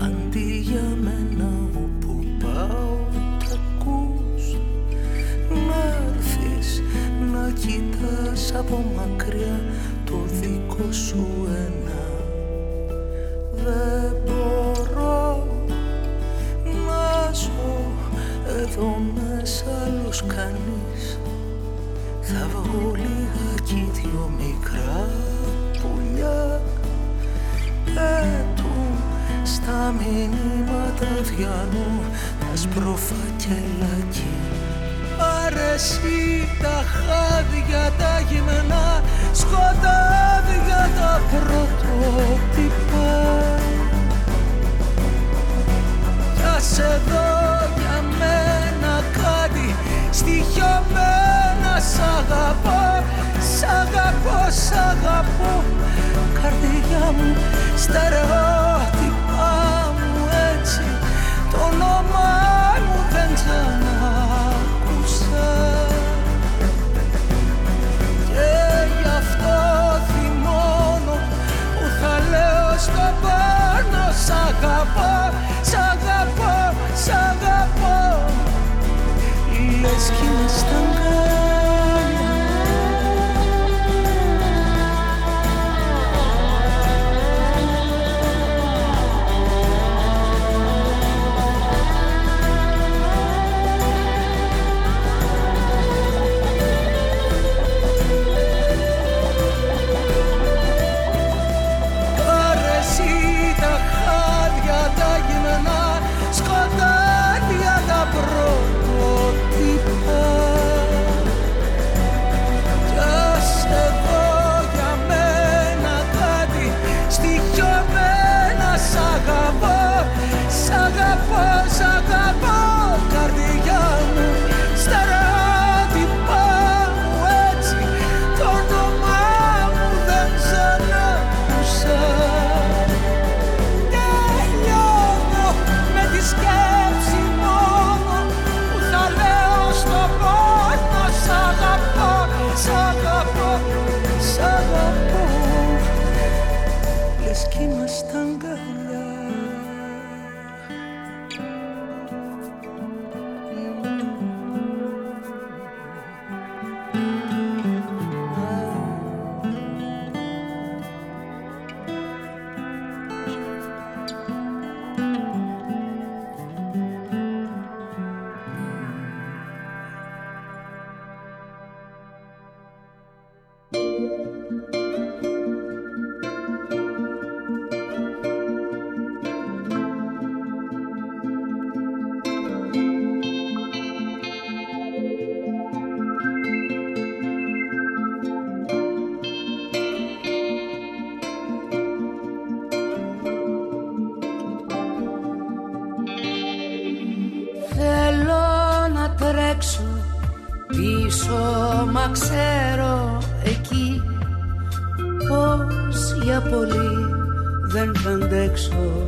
Αντί για μένα όπου πάω τα ακούς. Να έρθεις να κοιτάς από μακριά το δικό σου ένα άσπρο φακελάκι Αρέσει τα χάδια τα γυμνά σκοτάδια τα πρωτότυπα. Κι ας εδώ για μένα κάτι στοιχειωμένα σ' αγαπώ σ' αγαπώ, σ' αγαπώ. Καρδιά μου στερεό σώμα ξέρω εκεί πως για πολύ δεν θα αντέξω.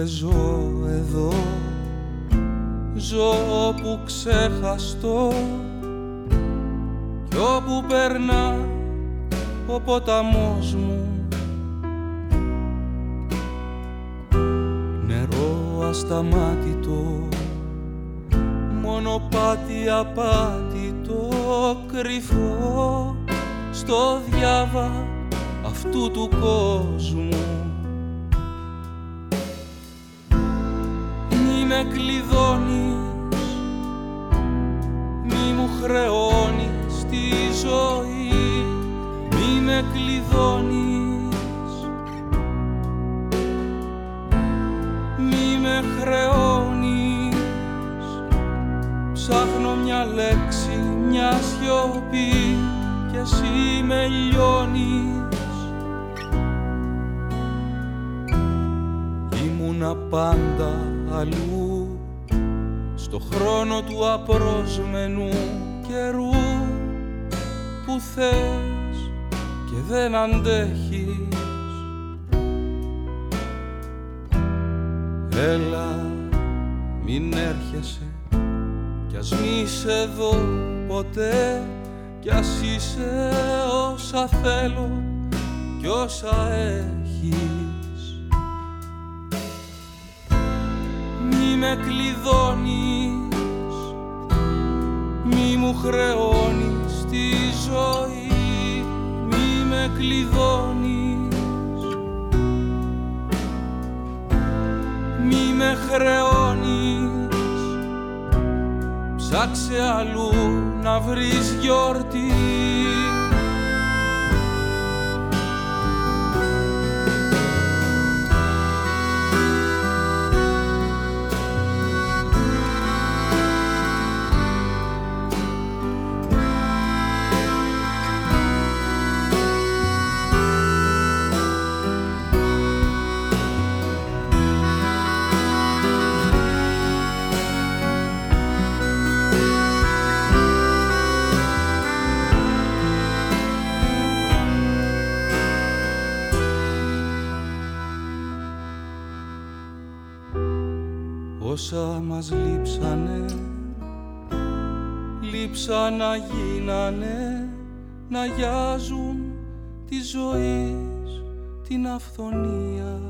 Δεν ζω εδώ. Ζω όπου ξεχαστώ. Κι όπου περνά ο ποταμός μου. Νερό ασταμάτητο Μονοπάτι απάτητο κρυφό Στο διάβα αυτού του κόσμου απρόσμενου καιρού που θες και δεν αντέχεις. Έλα μην έρχεσαι κι ας μη σε δω ποτέ κι ας είσαι όσα θέλω κι όσα έχεις. Μη με κλειδώνεις Μη μου χρεώνεις τη ζωή. Μη με κλειδώνεις. Μη με χρεώνεις. Ψάξε αλλού να βρεις γιορτή μας λείψανε λείψα να γίνανε να γιάζουν τη ζωή την αυθονία.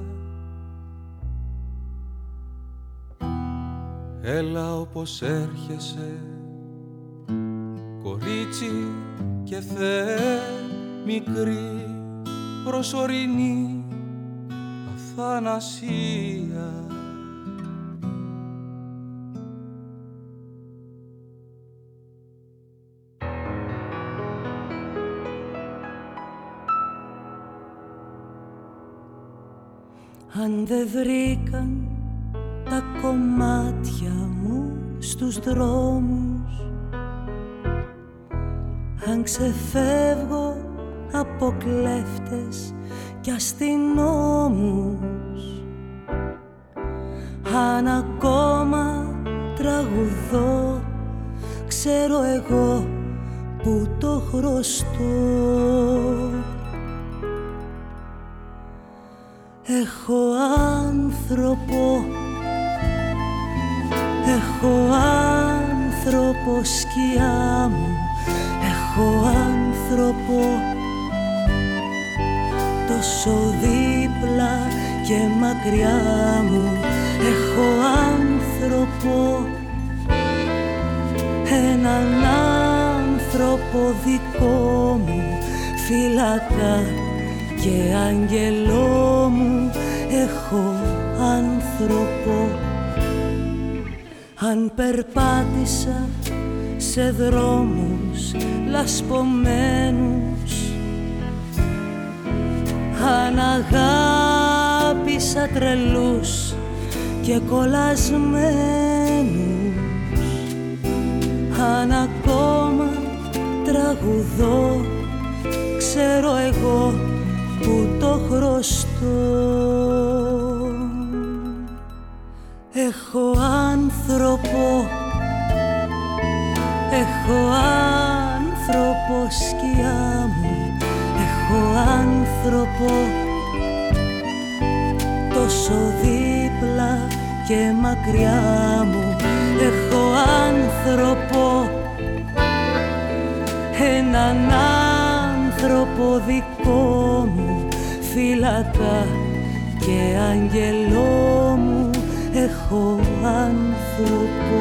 Έλα όπως έρχεσαι κορίτσι και θεέ μικρή προσωρινή αθανασία Αν δεν βρήκαν τα κομμάτια μου στους δρόμους Αν ξεφεύγω από κλέφτες και αστυνόμους Αν ακόμα τραγουδώ ξέρω εγώ που το χρωστώ Έχω άνθρωπο. Έχω άνθρωπο σκιά μου. Έχω άνθρωπο. Τόσο δίπλα και μακριά μου. Έχω άνθρωπο. Έναν άνθρωπο δικό μου. Φυλακά και άγγελό μου έχω άνθρωπο. Αν περπάτησα σε δρόμους λασπωμένους αν αγάπησα τρελούς και κολλασμένους αν ακόμα τραγουδώ ξέρω εγώ που το χρωστώ Έχω άνθρωπο. Έχω άνθρωπο σκιά μου. Έχω άνθρωπο. Τόσο δίπλα και μακριά μου. Έχω άνθρωπο. Έναν άνθρωπο δικό μου φύλακα και άγγελό μου έχω άνθρωπο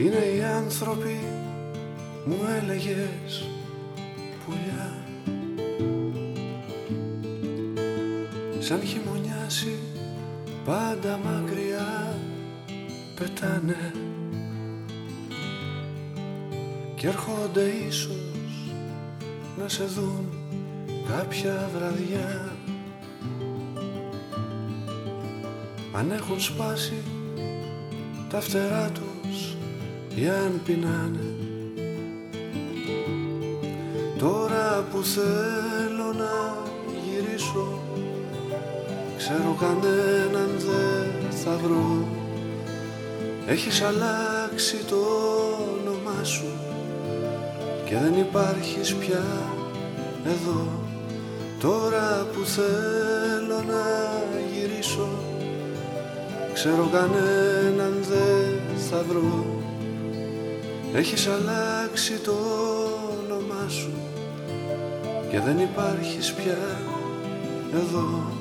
Είναι οι άνθρωποι μου έλεγες πουλιά. Σαν χειμωνιάσει πάντα μακριά πετάνε. Και έρχονται ίσως να σε δουν κάποια βραδιά. Αν έχουν σπάσει τα φτερά τους ή αν πεινάνε. Τώρα που θέλω να γυρίσω ξέρω κανέναν δεν θα βρω. Έχεις αλλάξει το όνομά σου και δεν υπάρχεις πια εδώ. Τώρα που θέλω να γυρίσω ξέρω κανέναν δεν θα βρω έχεις αλλάξει το όνομά σου και δεν υπάρχεις πια εδώ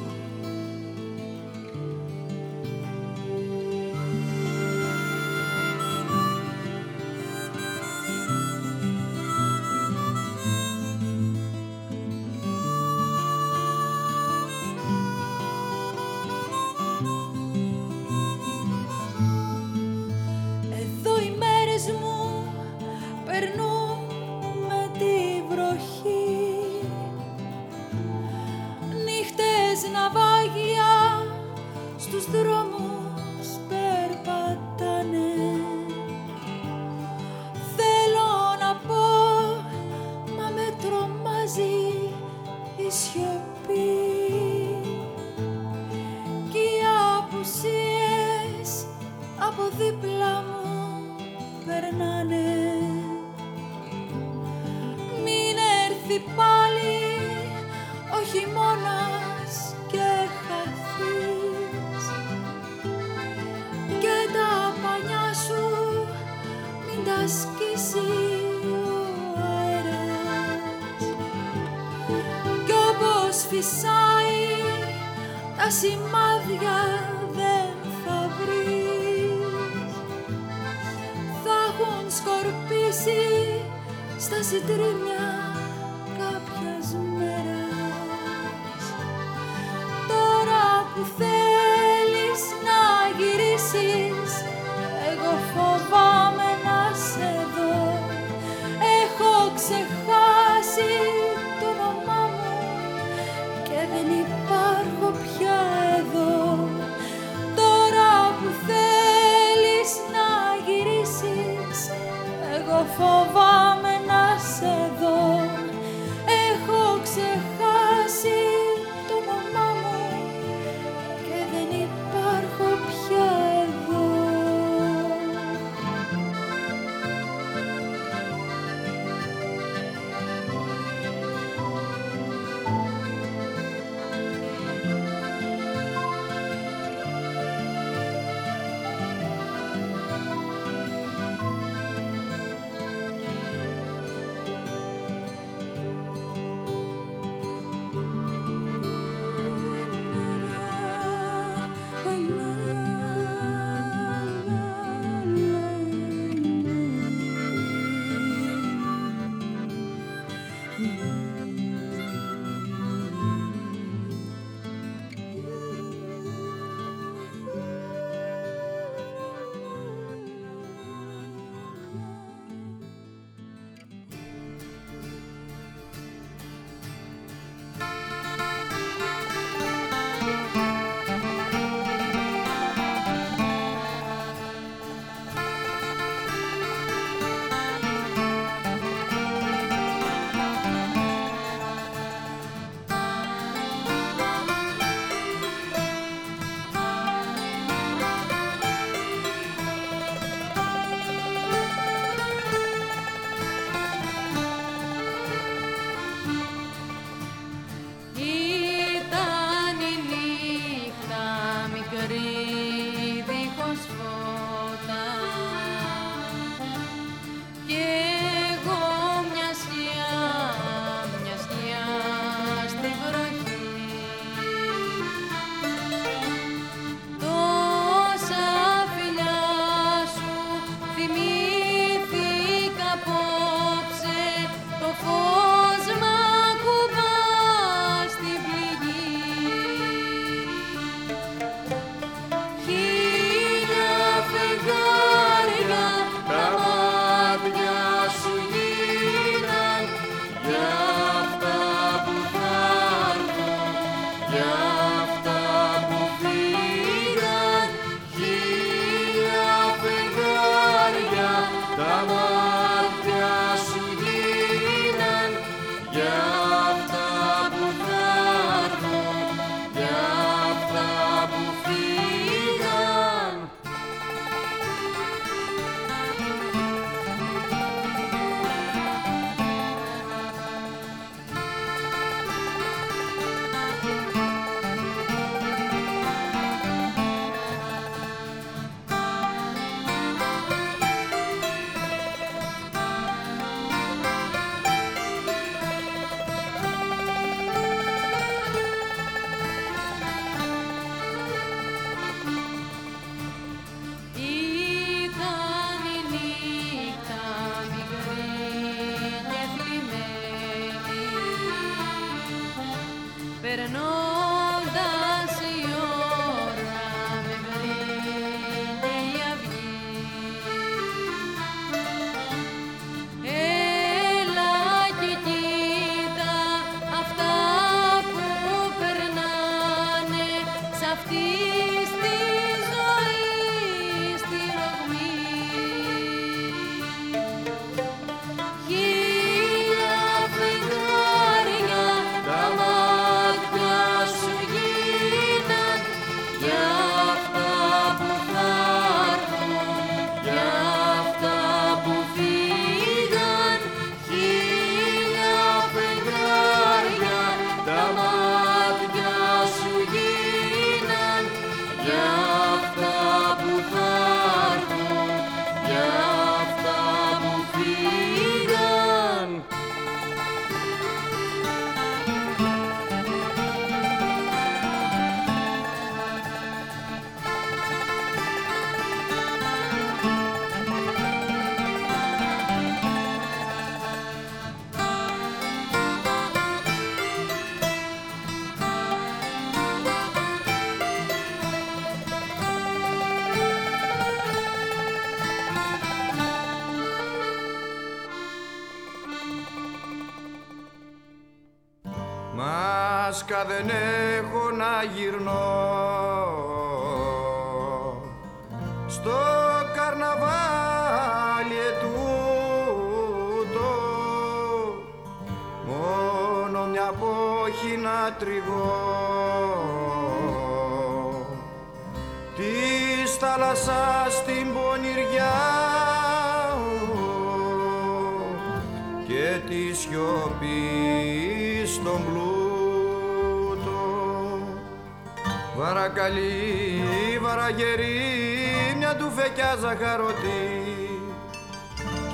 μάσκα δεν έχω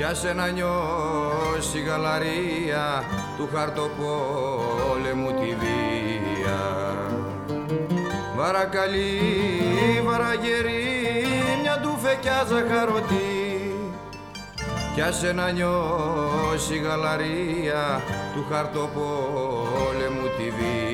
κι άσε να νιώσει γαλαρία του χαρτοπόλεμου τη βία. Βαρακαλή, βαραγερή, μια του φεκιά ζαχαρωτή. Κι άσε να νιώσει γαλαρία του χαρτοπόλεμου τη βία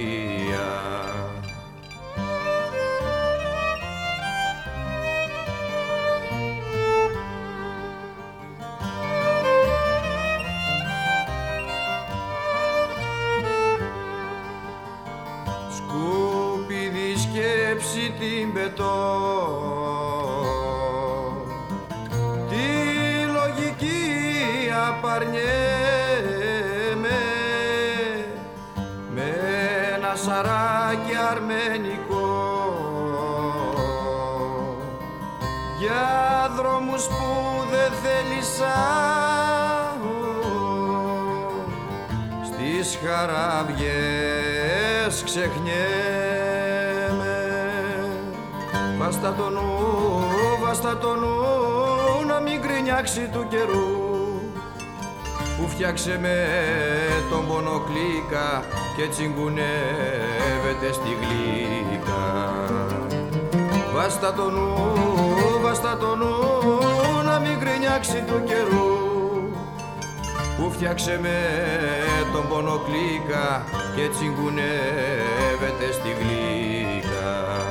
Βάστα το νου, βάστα το νου να μην κρινιάξει του καιρού. Που φτιάξε με τον πονοκλίκα και τσιγκουνεύεται στη γλύκα. Βάστα το νου, βάστα το νου να μην κρινιάξει του καιρού. Που φτιάξε με τον πονοκλίκα και τσιγκουνεύεται στη γλύκα.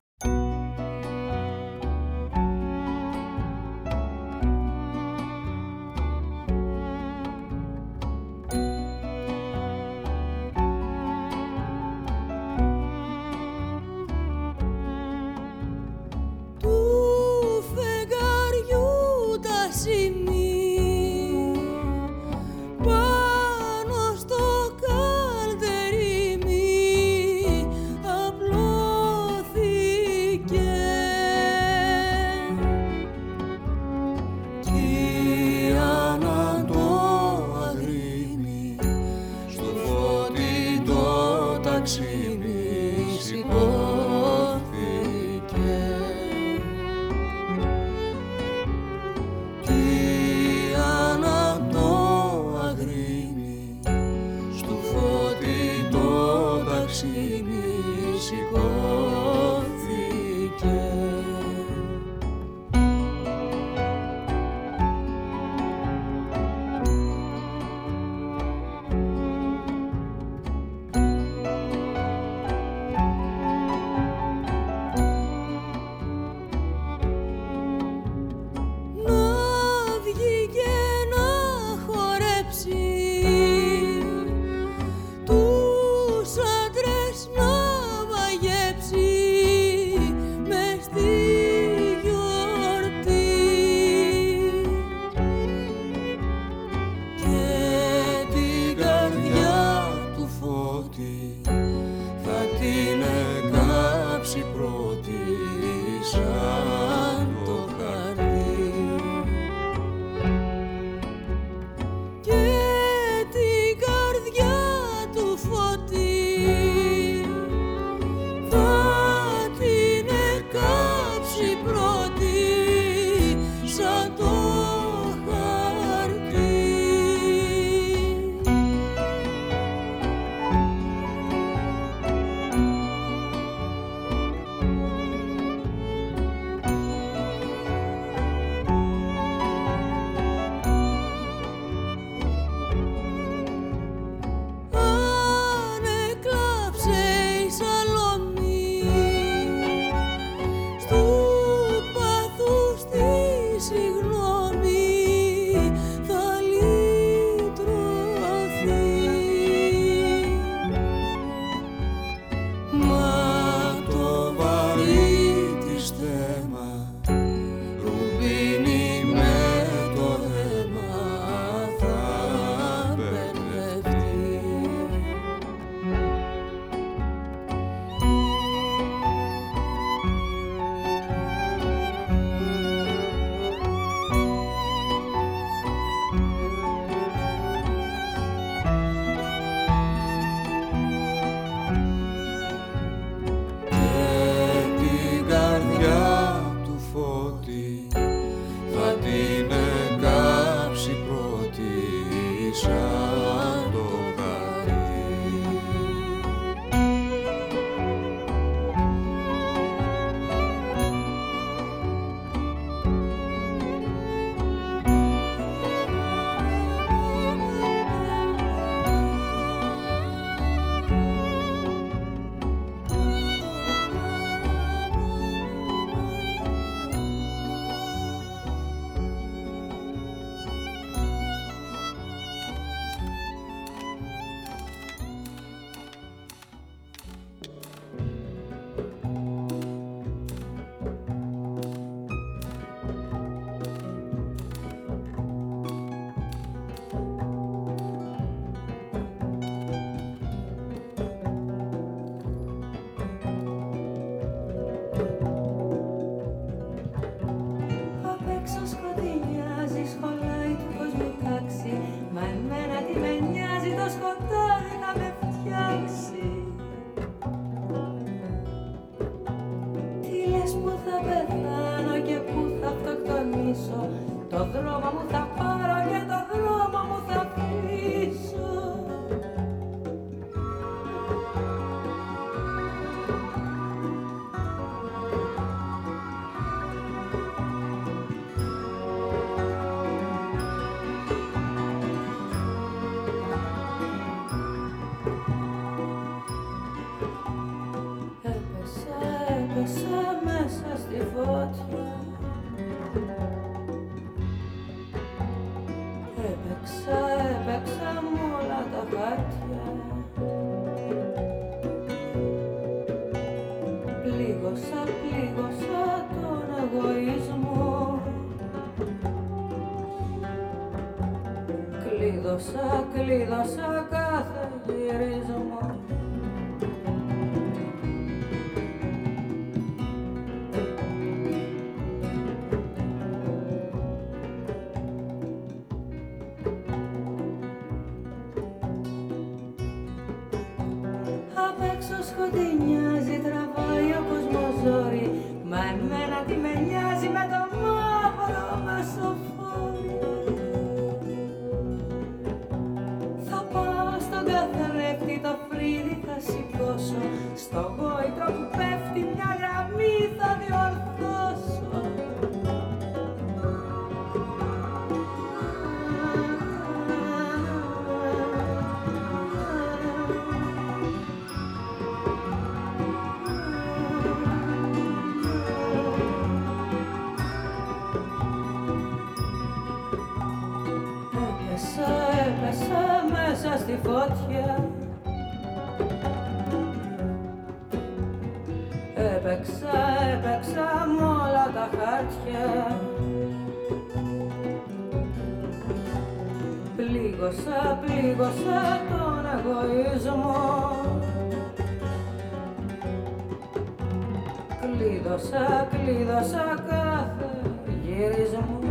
Κλείδωσα κάθε φωτιά. Έπαιξα, έπαιξα με όλα τα χαρτιά. Πλήγωσα, πλήγωσα τον εγωισμό. Κλείδωσα, κλείδωσα κάθε γυρισμό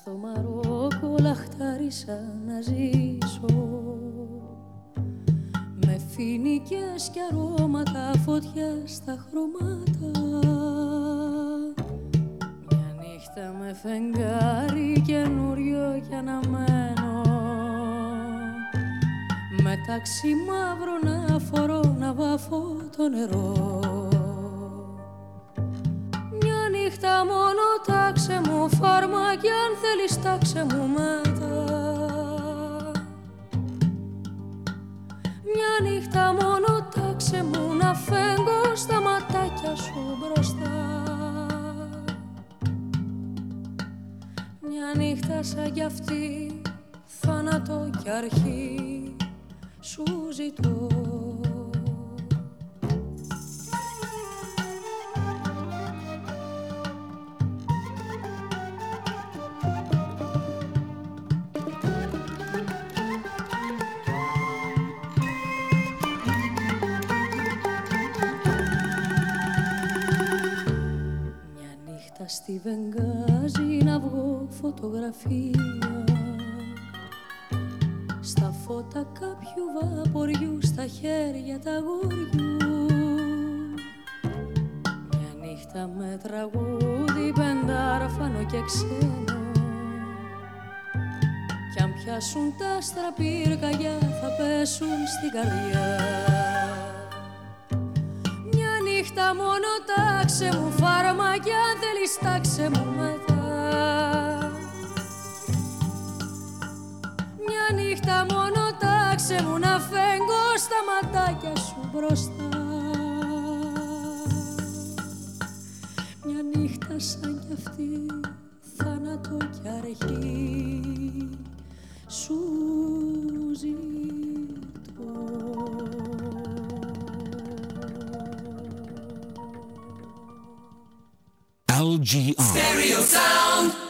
στο Μαρόκο λαχτάρισα να ζήσω. Με φοινικές και αρώματα φωτιά στα χρώματα. Μια νύχτα με φεγγάρι καινούριο και αναμένο μεταξύ μαύρο να φορώ να βάφω το νερό νύχτα μόνο τάξε μου φάρμα κι αν θέλεις τάξε μου μετά. Μια νύχτα μόνο τάξε μου να φέγγω στα ματάκια σου μπροστά. Μια νύχτα σαν κι αυτή θάνατο κι αρχή σου ζητώ στα φώτα κάποιου βαποριού στα χέρια τα γοριού. Μια νύχτα με τραγούδι πεντάρφανο και ξένο. Κι αν πιάσουν τα στραπύρκαγιά θα πέσουν στην καρδιά. Μια νύχτα μόνο τάξε μου φάρμακια δεν λιστάξε μου μετά Τα μόνο τάξε μου να φέγγω στα ματάκια σου μπροστά Μια νύχτα σαν κι αυτή θάνατο κι αρχή σου ζητώ LGR. Stereo.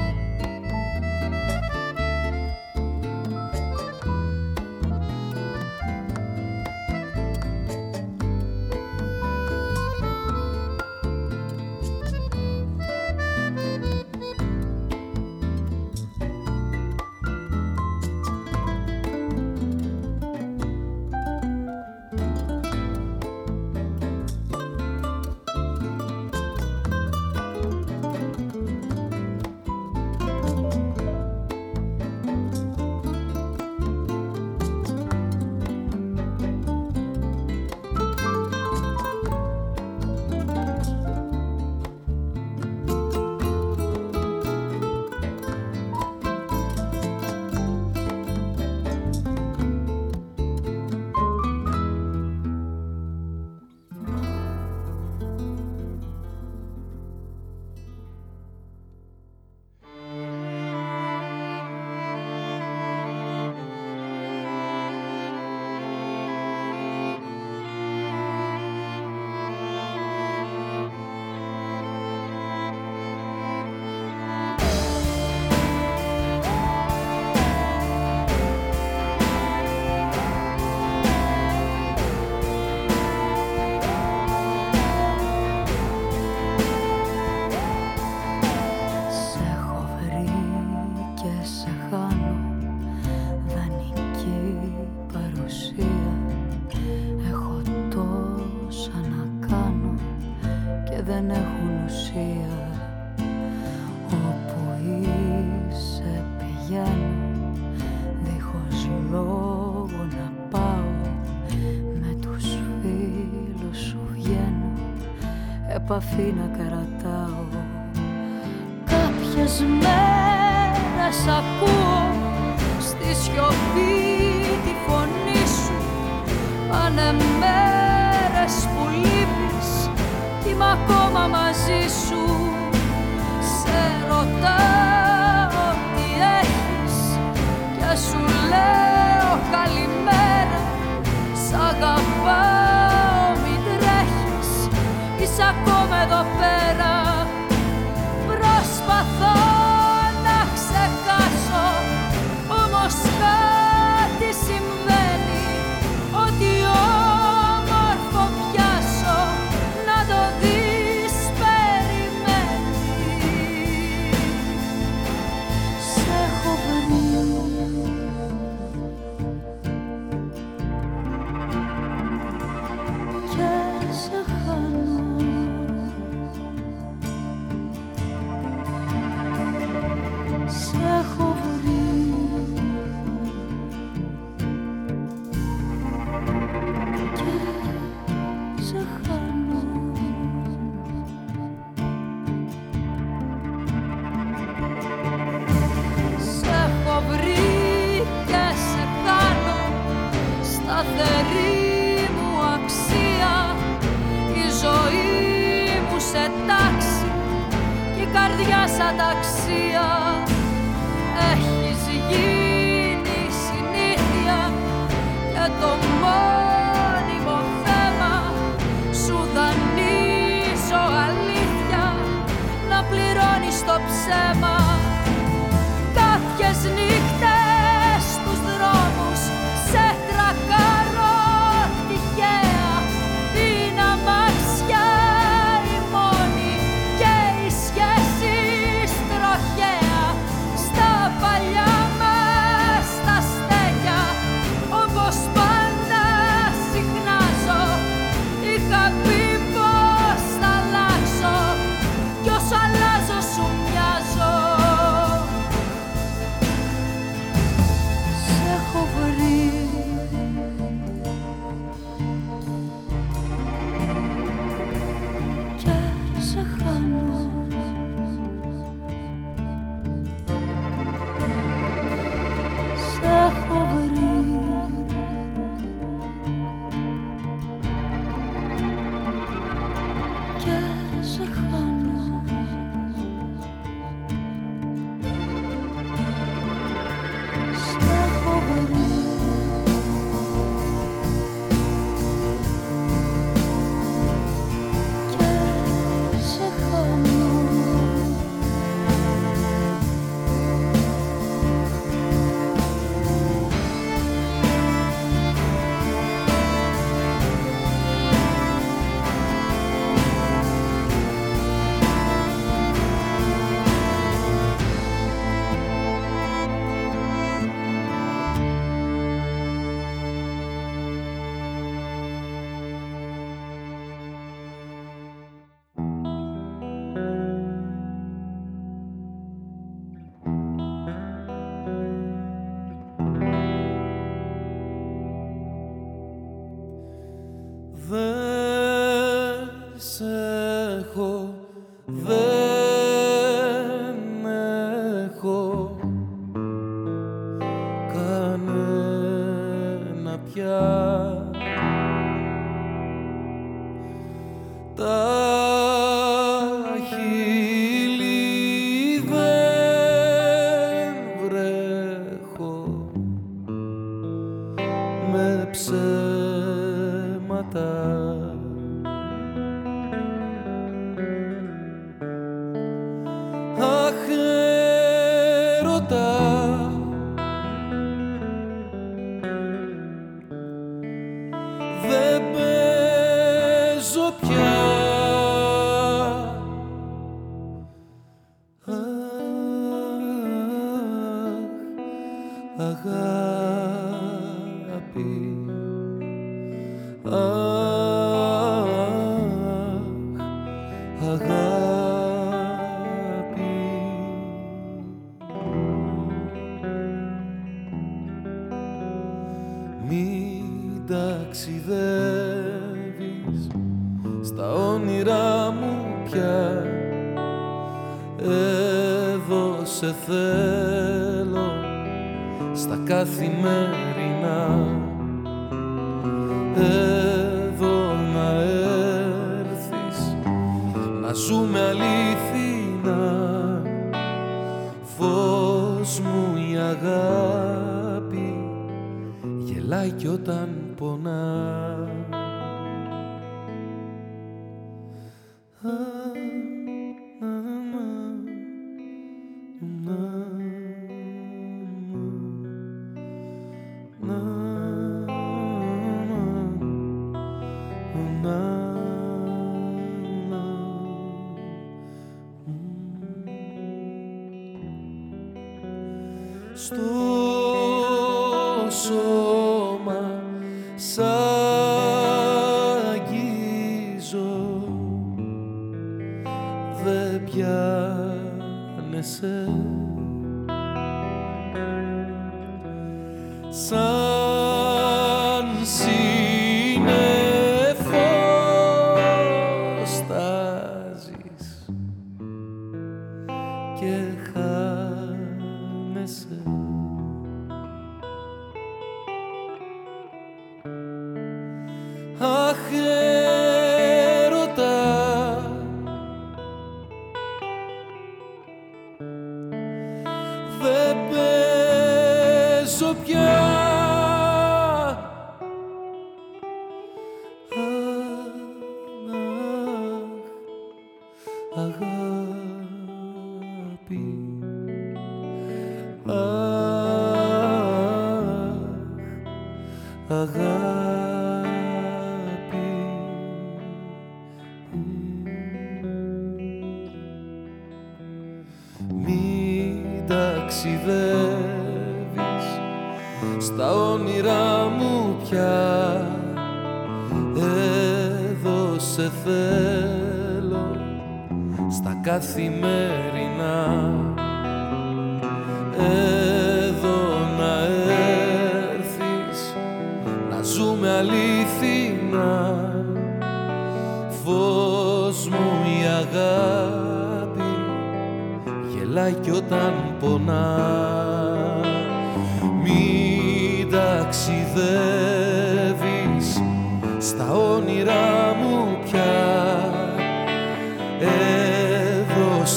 the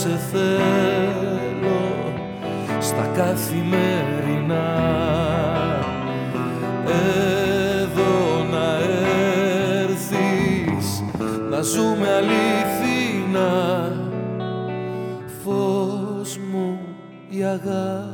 σε θέλω στα καθημερινά. Εδώ να έρθεις να ζούμε αληθινά. Φως μου η αγάπη.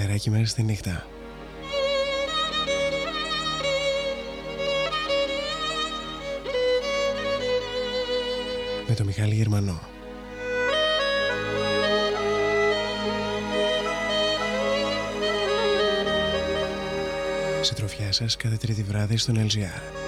Φλεράκι μέσα στη νύχτα. Με το Μιχάλη Γερμανό. Συντροφιά σας κάθε τρίτη βράδυ στον LGR.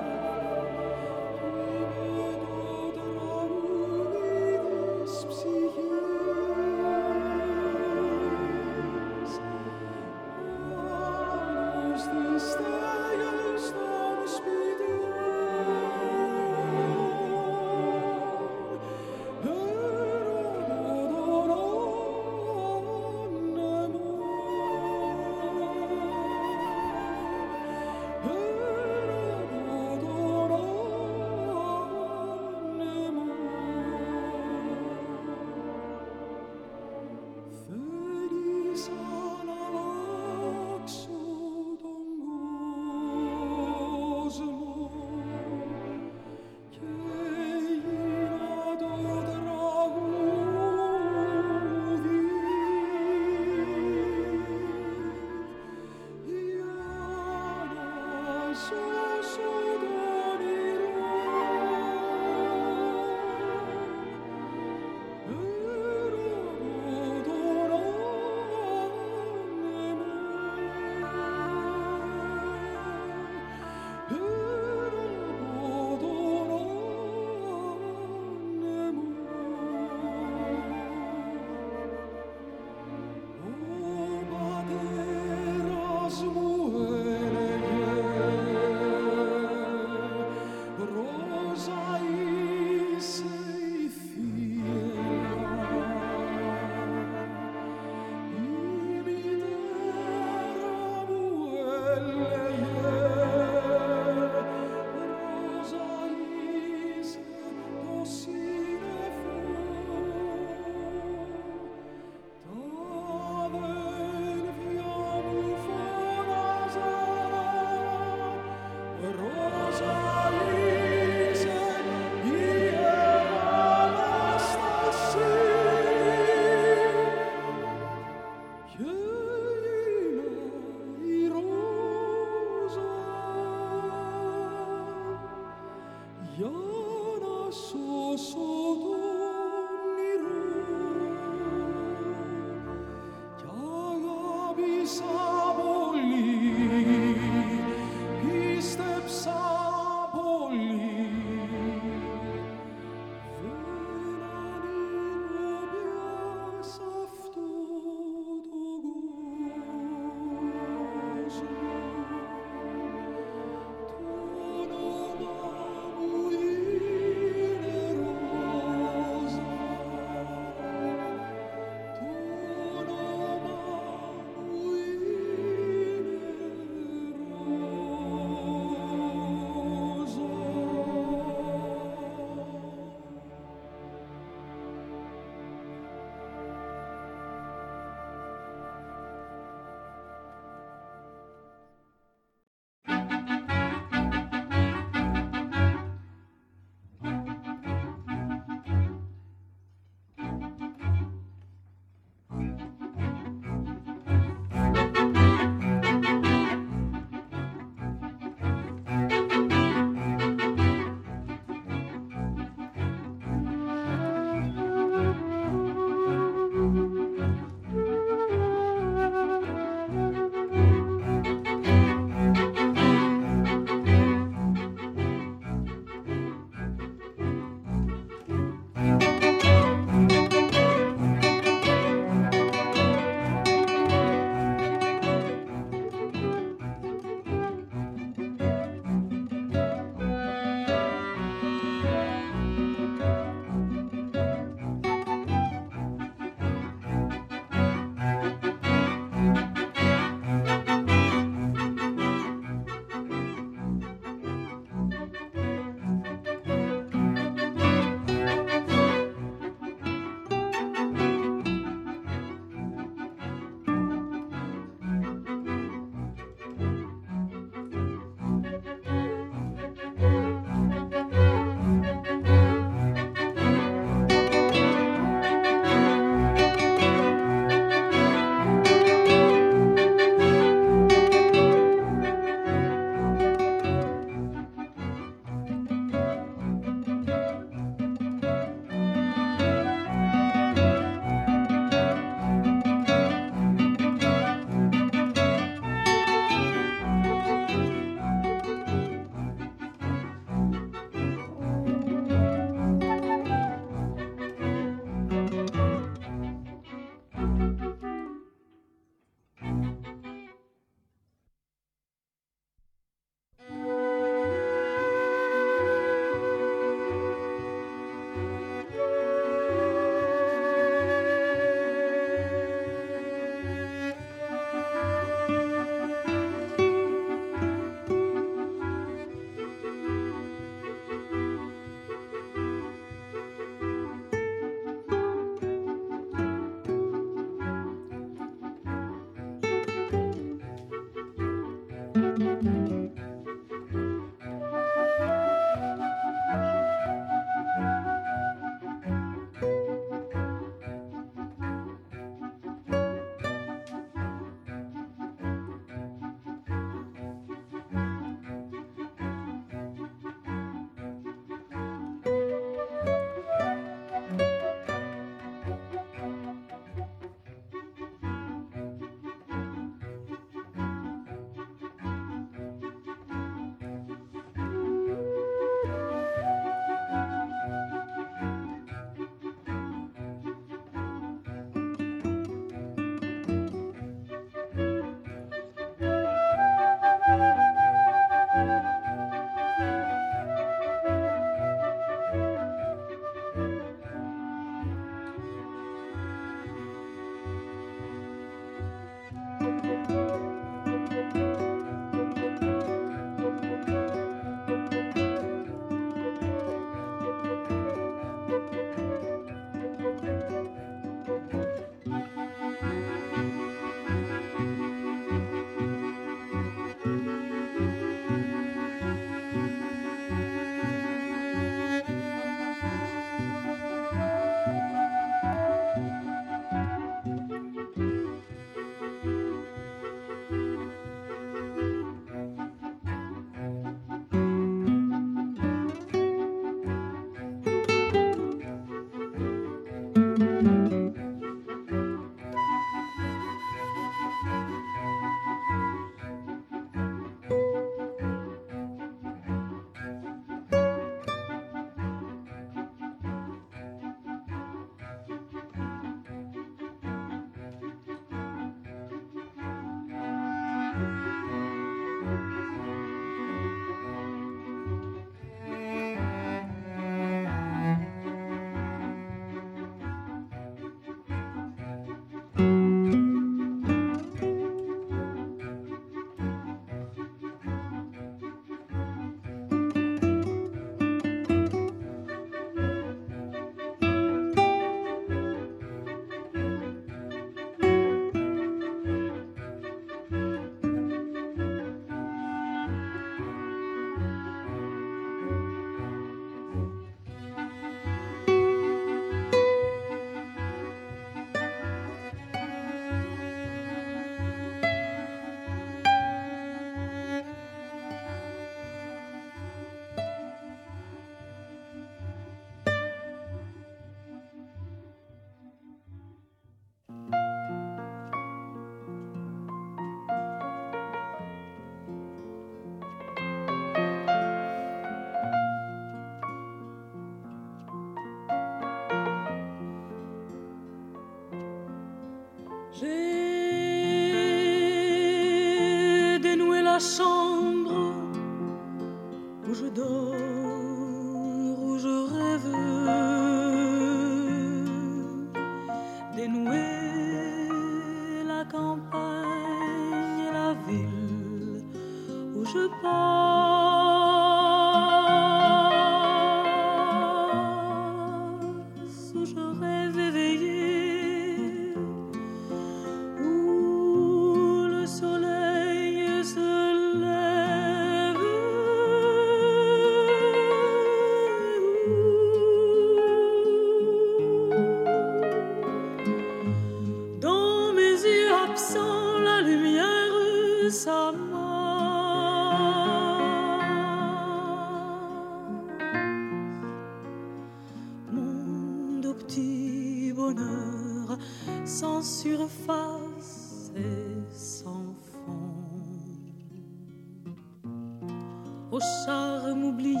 Au charme oublié,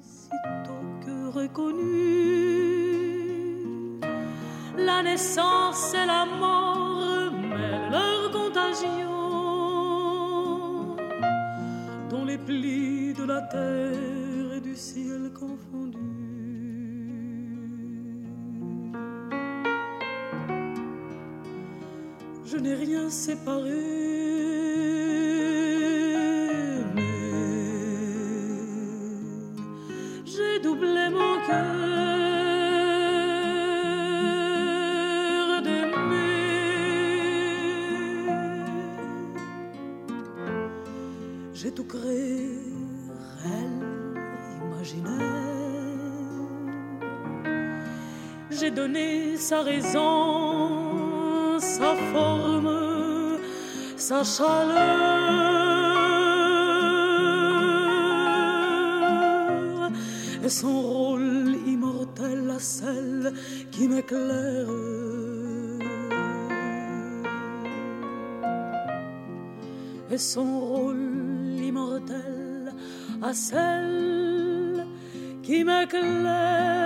sitôt que reconnu, la naissance et la mort mêlent leur contagion dans les plis de la terre et du ciel confondu. Je n'ai rien séparé. Sa raison, sa forme, sa chaleur et son rôle immortel à celle qui m'éclaire. Et son rôle immortel à celle qui m'éclaire.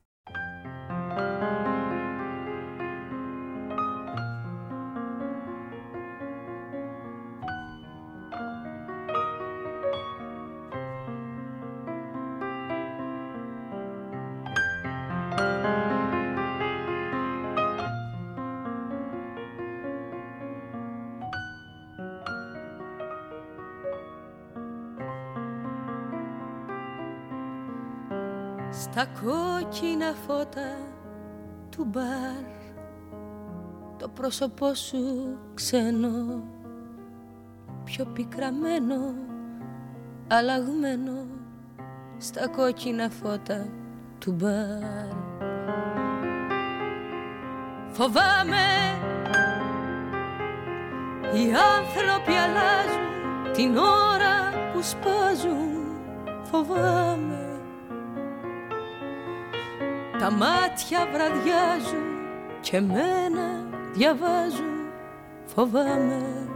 Πρόσωπό σου ξένο Πιο πικραμένο, αλλαγμένο Στα κόκκινα φώτα του μπαρ. Φοβάμαι Οι άνθρωποι αλλάζουν την ώρα που σπάζουν. Φοβάμαι τα μάτια βραδιάζουν και μένα διαβάζουν Φοβάμαι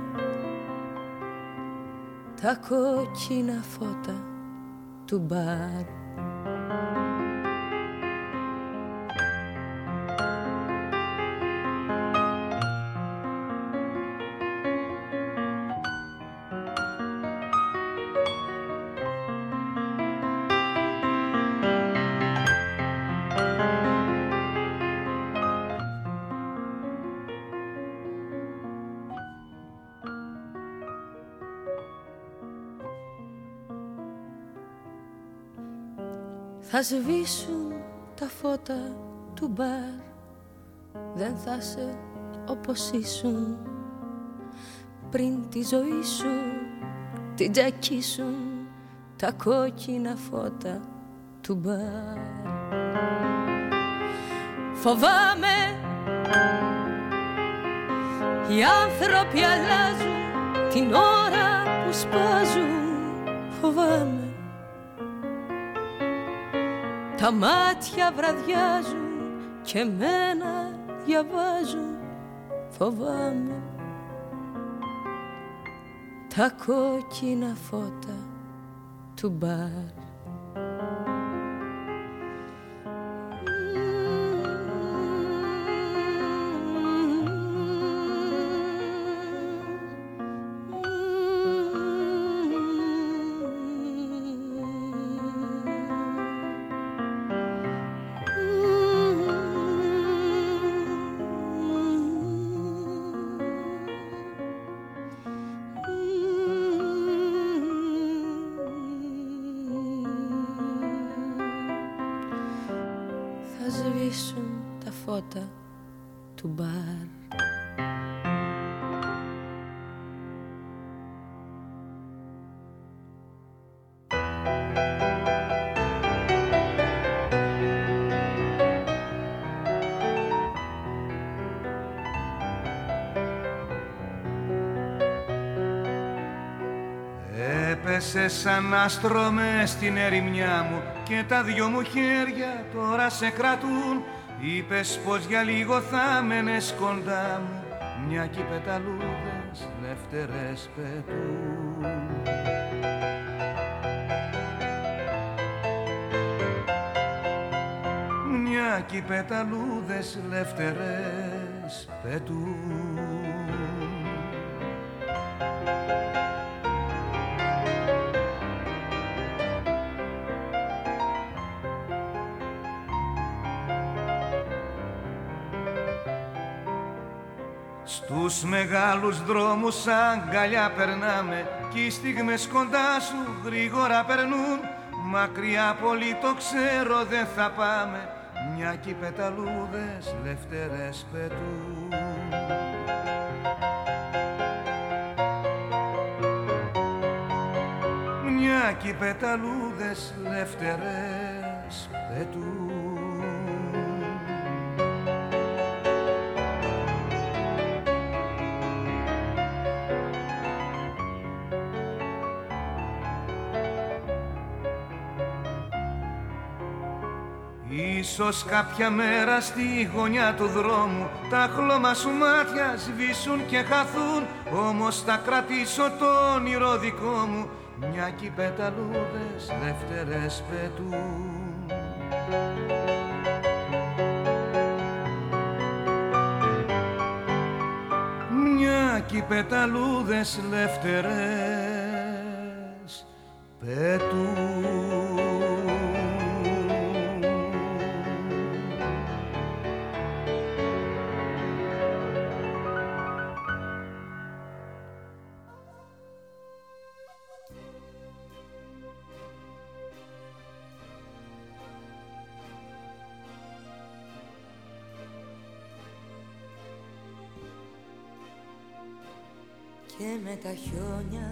τα κόκκινα φώτα του μπαρ Θα σβήσουν τα φώτα του μπαρ. Δεν θα σε όπως ήσουν. Πριν τη ζωή σου την τζακίσουν Τα κόκκινα φώτα του μπαρ. Φοβάμαι. Οι άνθρωποι αλλάζουν την ώρα που σπάζουν. Φοβάμαι τα μάτια βραδιάζουν και μένα διαβάζουν. Φοβάμαι τα κόκκινα φώτα του μπαρ Έπεσε σαν άστρο μες στην ερημιά μου και τα δυο μου χέρια τώρα σε κρατούν. Είπες πως για λίγο θα μένες κοντά μου μια κι πεταλούδες λευτερές πετούν. Μια κι πεταλούδες λευτερές πετούν Στους μεγάλους δρόμους αγκαλιά περνάμε Κι οι στιγμές κοντά σου γρήγορα περνούν. Μακριά πολύ το ξέρω δεν θα πάμε. Μια κι οι πεταλούδες λευτερές πετούν. Μια κι οι πεταλούδες λευτερές πετούν Ίσως κάποια μέρα στη γωνιά του δρόμου Τα χλώμα σου μάτια σβήσουν και χαθούν Όμως θα κρατήσω το όνειρο δικό μου. Μια κι πεταλούδες δεύτερες πετούν. Μια κι πεταλούδες λευτερές πετούν Και με τα χιόνια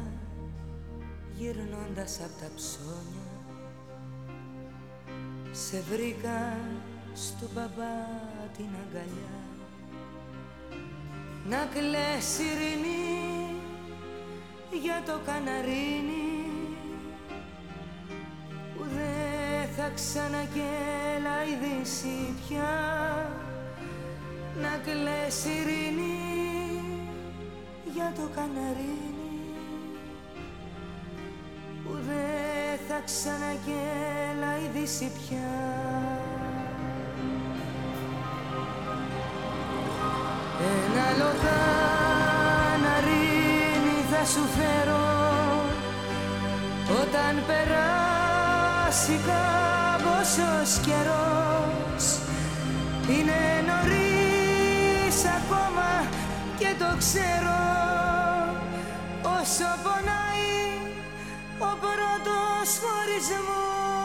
γυρνώντας απ' τα ψώνια. Σε βρήκα στο μπαμπά την αγκαλιά. Να κλαις ειρηνή για το καναρίνι Που δεν θα ξανακελαϊδήσει πια. Να κλαις ειρηνή για το καναρίνι που δεν θα ξανακελαϊδήσει πια. Ένα άλλο καναρίνι θα σου φέρω όταν περάσει κάμποσος καιρός είναι νωρίς ακόμα και το ξέρω. Όσο πονάει ο πρώτος χωρισμός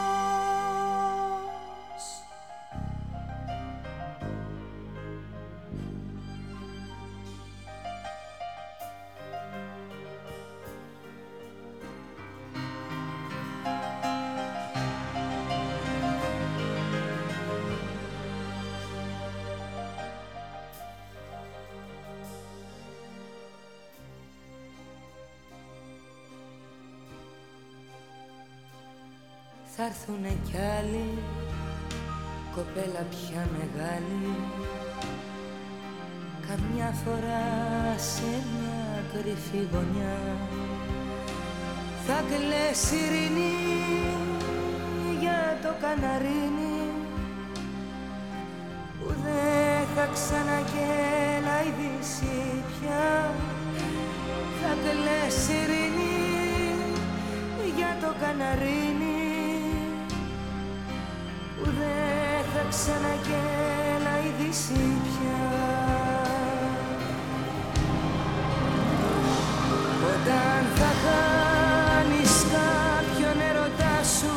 έρθουνε κι άλλοι κοπέλα πια μεγάλη. Καμιά φορά σε μια κρυφή γωνιά Θα κλαις ειρηνή για το καναρίνι. Που δεν θα ξανακελαϊδήσει πια. Θα κλαις ειρηνή για το καναρίνι που δεν θα ξανακελαϊδήσει πια. Όταν θα χάνεις κάποιον ερωτά σου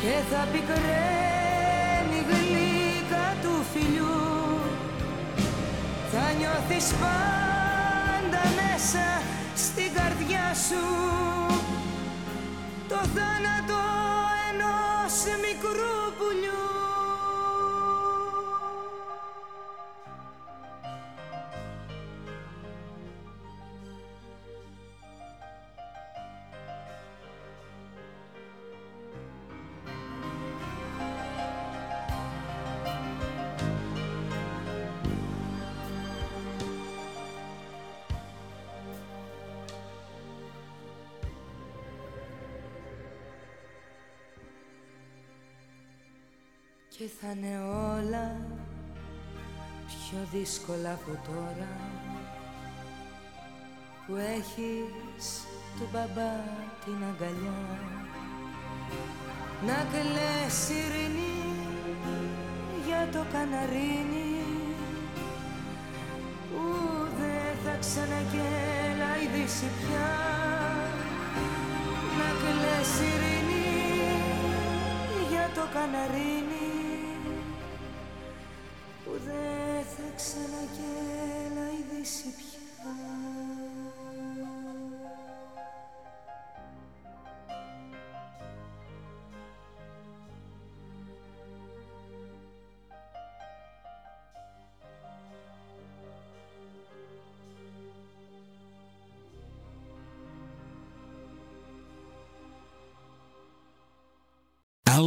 και θα πικραίνει γλύκα του φιλιού θα νιώθεις πάντα μέσα στην καρδιά σου. Το θάνατο ενός μικρού πουλιού Και θα είναι όλα πιο δύσκολα από τώρα που έχεις του μπαμπά την αγκαλιά. Να κλαις ειρήνη για το καναρίνι που δεν θα ξαναγελαϊδίσει πια. Να κλαις ειρήνη για το καναρίνι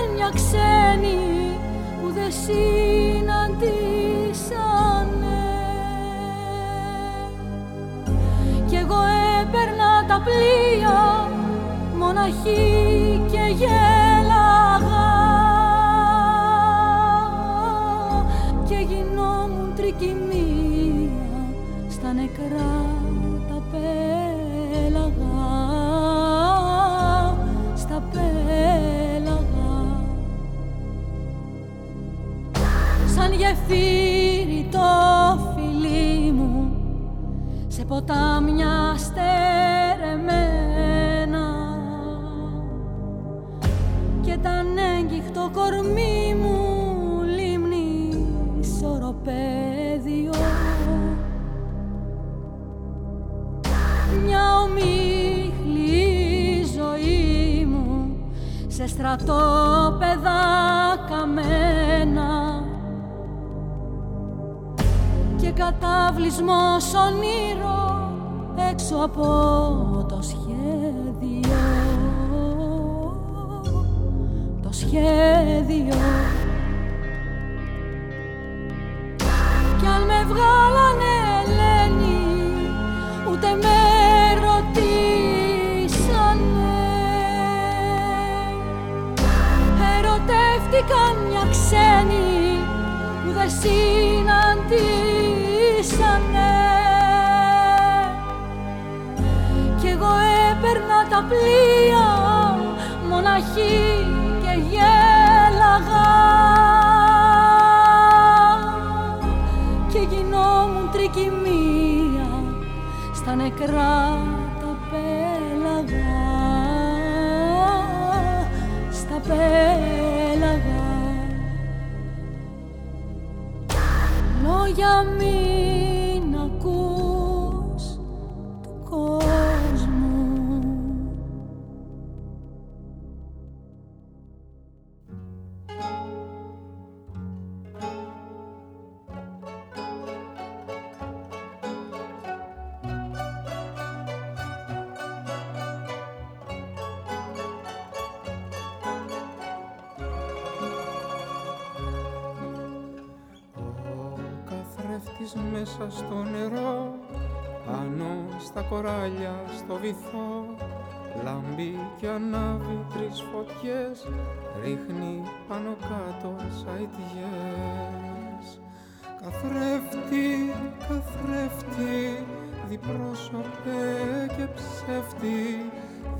Ερωτεύτηκαν μια ξένη που δεν συναντήσανε. Κι εγώ έπαιρνα τα πλοία μοναχή και γέλαγα. Και γινόμουν τρικυμία στα νεκρά τα πέλαγα ποτάμια στερεμένα. Και τα ανέγκυχτο κορμί μου λίμνη σωροπέδιο μια ομίχλη ζωή μου σε στρατόπεδα καμένα καταβλισμός ονείρων έξω από το σχέδιο. Το σχέδιο. Κι αν με βγάλανε Ελένη ούτε με ρωτήσανε. Ερωτεύτηκαν μια ξένη που δεν συναντήσανε κι εγώ έπαιρνα τα πλοία μοναχή και γέλαγα. Και γινόμουν τρικυμία στα νεκρά τα πέλαγα. Στα πέλαγα. Λόγια μην στο βυθό λάμπει και ανάβει τρεις φωτιές ρίχνει πάνω κάτω σαϊτιές Καθρέφτη, καθρέφτη, διπρόσωπε και ψεύτη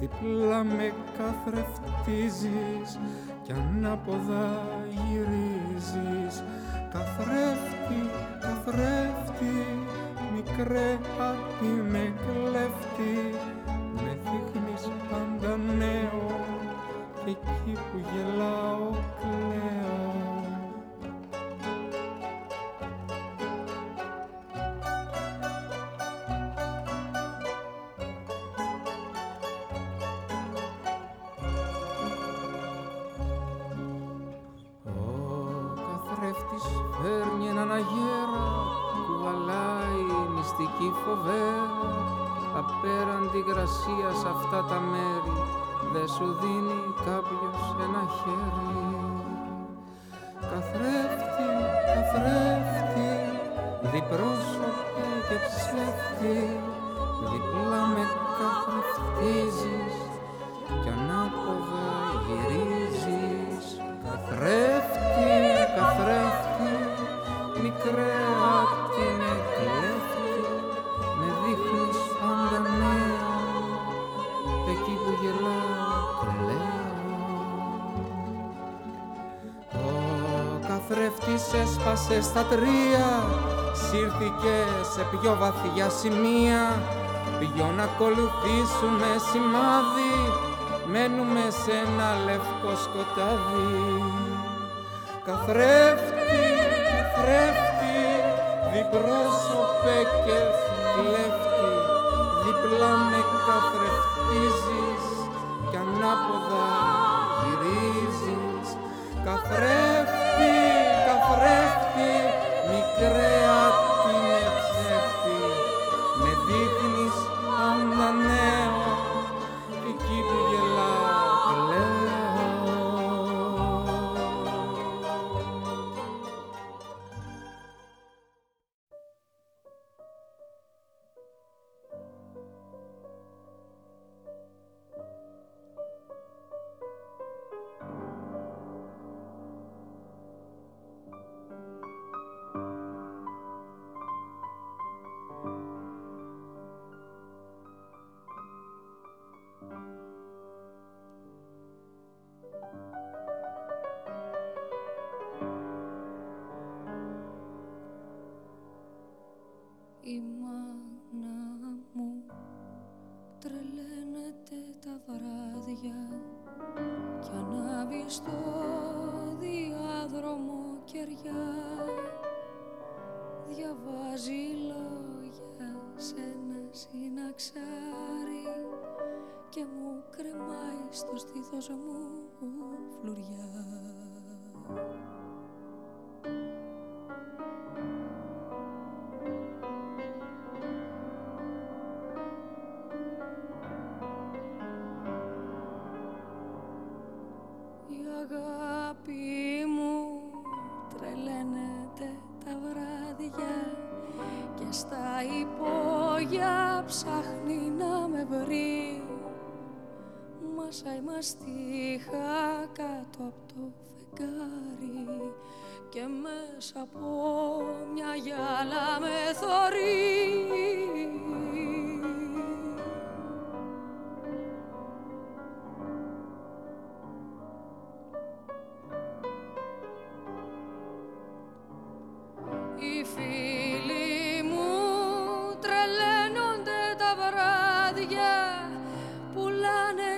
διπλά με καθρεφτίζεις κι ανάποδα γυρίζεις. Καθρέφτη, καθρέφτη, μικρέ απ' με κλέφτη με δείχνεις πάντα νέο και εκεί που γελάω κλαίω. Ο καθρέφτης φέρνει έναν αγέρα κουβαλάει μυστική φοβέρα απέραντη γρασία σε αυτά τα μέρη δε σου δίνει κάποιος ένα χέρι. Καθρέφτη, καθρέφτη, διπρόσωπε και ψεύτη. Διπλά με καθρεφτίζεις κι ανάποδα γυρίζεις. Καθρέφτη, έσπασε στα τρία σύρθηκε σε πιο βαθιά σημεία. Ποιο να ακολουθήσουμε σημάδι Μένουμε σε ένα λευκό σκοτάδι. Καθρέφτη, καθρέφτη Διπρόσωπε και κλέφτη Διπλά με καθρεφτίζεις Κι ανάποδα γυρίζεις. Καθρέφτη, καθρέφτη Monterrey.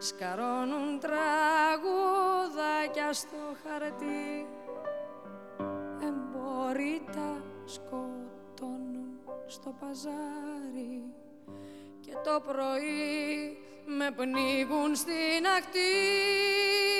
σκαρώνουν τραγουδάκια στο χαρτί. Τα σκοτώνουν στο παζάρι. Και το πρωί με πνίγουν στην ακτή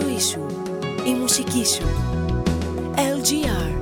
Ζωή σου, η μουσική σου. LGR